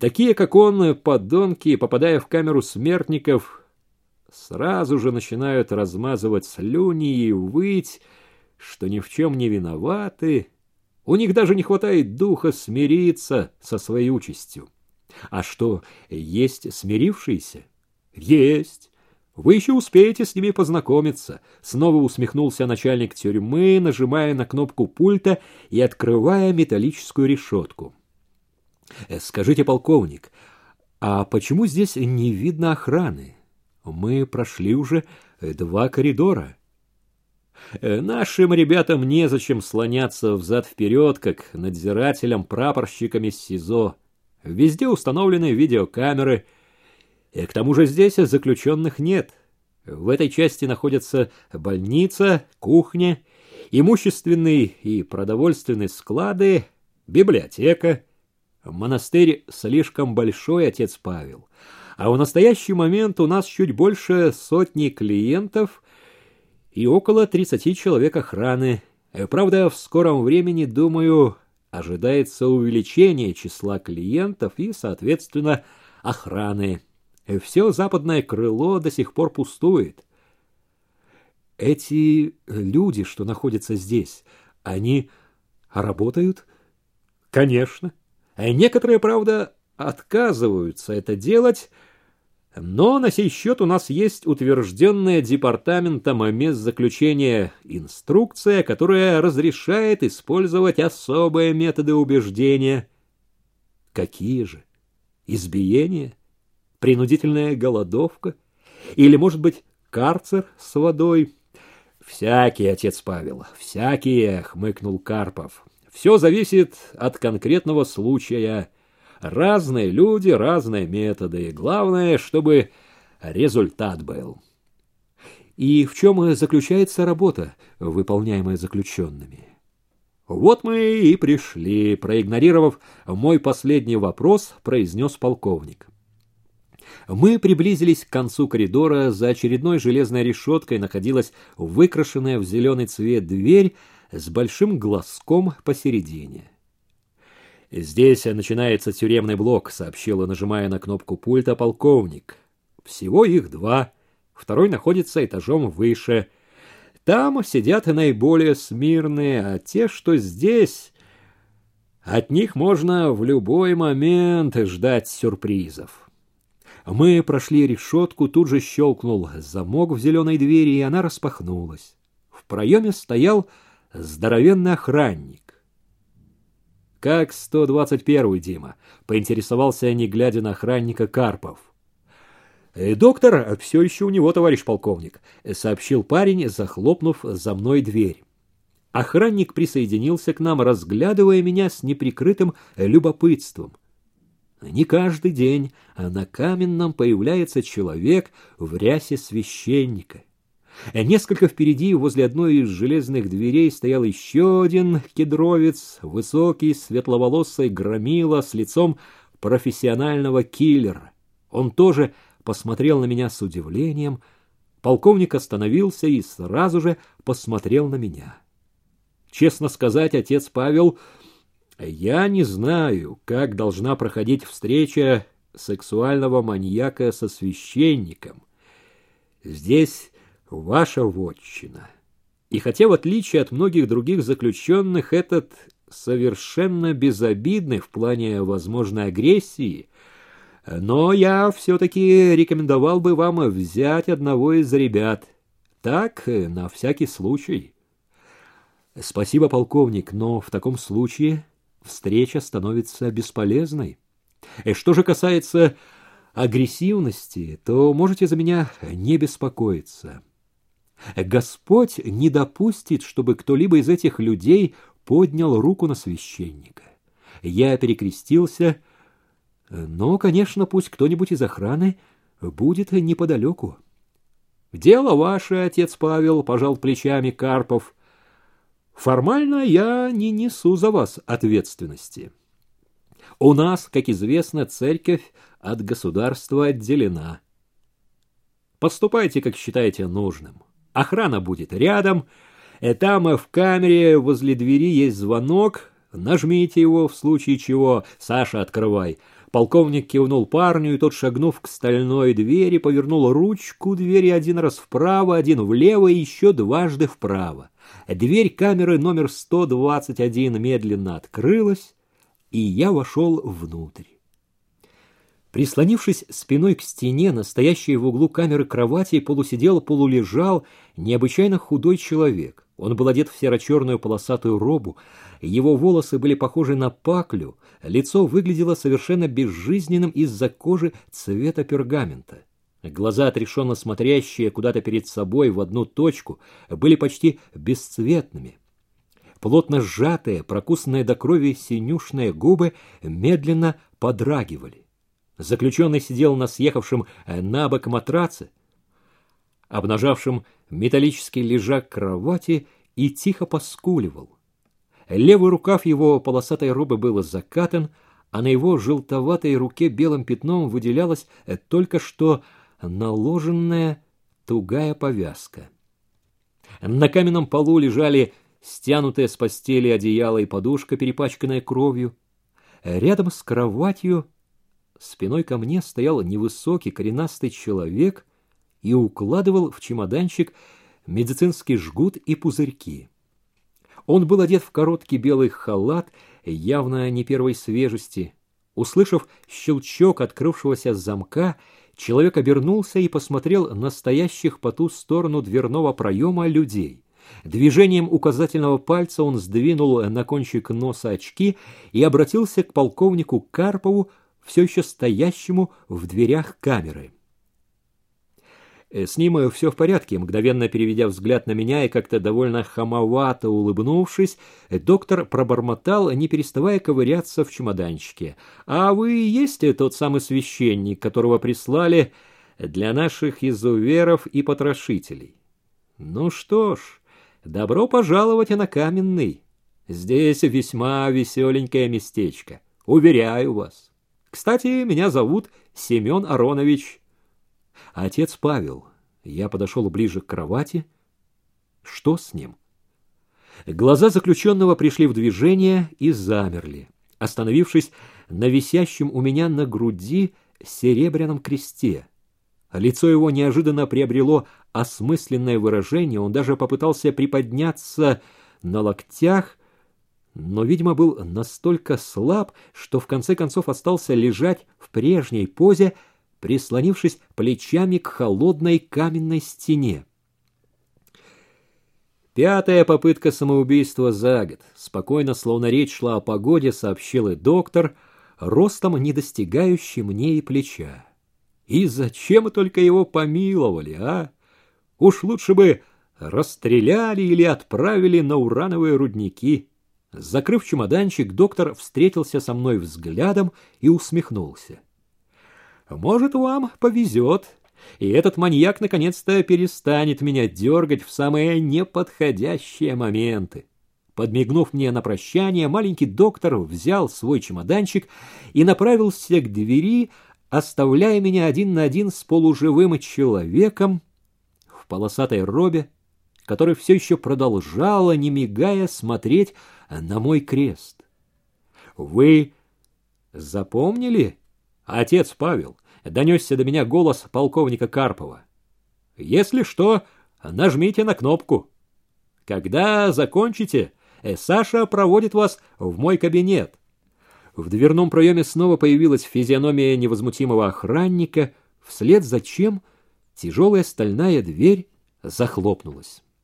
Такие, как он, подонки, попадая в камеру смертников, сразу же начинают размазывать слюни и выть, что ни в чем не виноваты. У них даже не хватает духа смириться со своей участью. А что, есть смирившиеся? Есть. Вы еще успеете с ними познакомиться. Снова усмехнулся начальник тюрьмы, нажимая на кнопку пульта и открывая металлическую решетку. Э, скажите, полковник, а почему здесь не видно охраны? Мы прошли уже два коридора. Э, нашим ребятам незачем слоняться взад-вперед, как надзирателям, прапорщиками СИЗО. Везде установлены видеокамеры. И к тому же здесь заключенных нет. В этой части находятся больница, кухня, имущественные и продовольственные склады, библиотека. Монастырь слишком большой, отец Павел. А в настоящий момент у нас чуть больше сотни клиентов и около 30 человек охраны. Правда, в скором времени, думаю, ожидается увеличение числа клиентов и, соответственно, охраны. Все западное крыло до сих пор пустует. Эти люди, что находятся здесь, они работают? Конечно. Некоторые, правда, отказываются это делать, но на сей счет у нас есть утвержденная департаментом мест заключения инструкция, которая разрешает использовать особые методы убеждения. Какие же? Избиение? Принудительная голодовка? Или, может быть, карцер с водой? Всякие, отец Павел, всякие, хмыкнул Карпов. Все зависит от конкретного случая. Разные люди, разные методы. Главное, чтобы результат был. И в чем заключается работа, выполняемая заключенными? Вот мы и пришли, проигнорировав мой последний вопрос, произнес полковник. Мы приблизились к концу коридора, за очередной железной решеткой находилась выкрашенная в зеленый цвет дверь, с большим глазком посередине. «Здесь начинается тюремный блок», — сообщила, нажимая на кнопку пульта полковник. «Всего их два. Второй находится этажом выше. Там сидят наиболее смирные, а те, что здесь...» От них можно в любой момент ждать сюрпризов. Мы прошли решетку, тут же щелкнул замок в зеленой двери, и она распахнулась. В проеме стоял здоровенный охранник. «Как 121-й, Дима?» — поинтересовался, не глядя на охранника Карпов. «Э, «Доктор, все еще у него, товарищ полковник», — сообщил парень, захлопнув за мной дверь. Охранник присоединился к нам, разглядывая меня с неприкрытым любопытством. Не каждый день на каменном появляется человек в рясе священника. Несколько впереди, возле одной из железных дверей, стоял еще один кедровец, высокий, светловолосый громила с лицом профессионального киллера. Он тоже посмотрел на меня с удивлением. Полковник остановился и сразу же посмотрел на меня. Честно сказать, отец Павел, я не знаю, как должна проходить встреча сексуального маньяка со священником. Здесь ваша вотчина. И хотя, в отличие от многих других заключенных, этот совершенно безобидный в плане возможной агрессии, но я все-таки рекомендовал бы вам взять одного из ребят. Так, на всякий случай. Спасибо, полковник, но в таком случае встреча становится бесполезной. И что же касается агрессивности, то можете за меня не беспокоиться. Господь не допустит, чтобы кто-либо из этих людей поднял руку на священника. Я перекрестился, но, конечно, пусть кто-нибудь из охраны будет неподалеку. «Дело ваше, отец Павел», — пожал плечами Карпов. «Формально я не несу за вас ответственности. У нас, как известно, церковь от государства отделена. Поступайте, как считаете нужным». Охрана будет рядом. И там в камере возле двери есть звонок. Нажмите его в случае чего. Саша, открывай. Полковник кивнул парню, и тот, шагнув к стальной двери, повернул ручку двери один раз вправо, один влево и еще дважды вправо. Дверь камеры номер 121 медленно открылась, и я вошел внутрь. Прислонившись спиной к стене, настоящей в углу камеры кровати, полусидел, полулежал необычайно худой человек. Он был одет в серо-черную полосатую робу, его волосы были похожи на паклю, лицо выглядело совершенно безжизненным из-за кожи цвета пергамента. Глаза, отрешенно смотрящие куда-то перед собой в одну точку, были почти бесцветными. Плотно сжатые, прокусанные до крови синюшные губы медленно подрагивали. Заключенный сидел на съехавшем э, на бок матраце, обнажавшем металлический лежак кровати и тихо поскуливал. Левый рукав его полосатой робы был закатан, а на его желтоватой руке белым пятном выделялась э, только что наложенная тугая повязка. На каменном полу лежали стянутые с постели одеяло и подушка, перепачканная кровью. Рядом с кроватью спиной ко мне стоял невысокий коренастый человек и укладывал в чемоданчик медицинский жгут и пузырьки. Он был одет в короткий белый халат, явно не первой свежести. Услышав щелчок открывшегося замка, человек обернулся и посмотрел на стоящих по ту сторону дверного проема людей. Движением указательного пальца он сдвинул на кончик носа очки и обратился к полковнику Карпову, все еще стоящему в дверях камеры. Э, с ним все в порядке, мгновенно переведя взгляд на меня и как-то довольно хамовато улыбнувшись, доктор пробормотал, не переставая ковыряться в чемоданчике. «А вы есть тот самый священник, которого прислали для наших изуверов и потрошителей?» «Ну что ж, добро пожаловать на Каменный. Здесь весьма веселенькое местечко, уверяю вас». Кстати, меня зовут Семен Аронович. Отец Павел. Я подошел ближе к кровати. Что с ним? Глаза заключенного пришли в движение и замерли, остановившись на висящем у меня на груди серебряном кресте. Лицо его неожиданно приобрело осмысленное выражение, он даже попытался приподняться на локтях, но, видимо, был настолько слаб, что в конце концов остался лежать в прежней позе, прислонившись плечами к холодной каменной стене. Пятая попытка самоубийства за год. Спокойно, словно речь шла о погоде, сообщил и доктор, ростом не достигающий мне и плеча. И зачем только его помиловали, а? Уж лучше бы расстреляли или отправили на урановые рудники. Закрыв чемоданчик, доктор встретился со мной взглядом и усмехнулся. «Может, вам повезет, и этот маньяк наконец-то перестанет меня дергать в самые неподходящие моменты». Подмигнув мне на прощание, маленький доктор взял свой чемоданчик и направился к двери, оставляя меня один на один с полуживым человеком в полосатой робе, который все еще продолжала, не мигая, смотреть на мой крест. «Вы запомнили?» «Отец Павел», — донесся до меня голос полковника Карпова. «Если что, нажмите на кнопку. Когда закончите, э, Саша проводит вас в мой кабинет». В дверном проеме снова появилась физиономия невозмутимого охранника, вслед за чем тяжелая стальная дверь захлопнулась.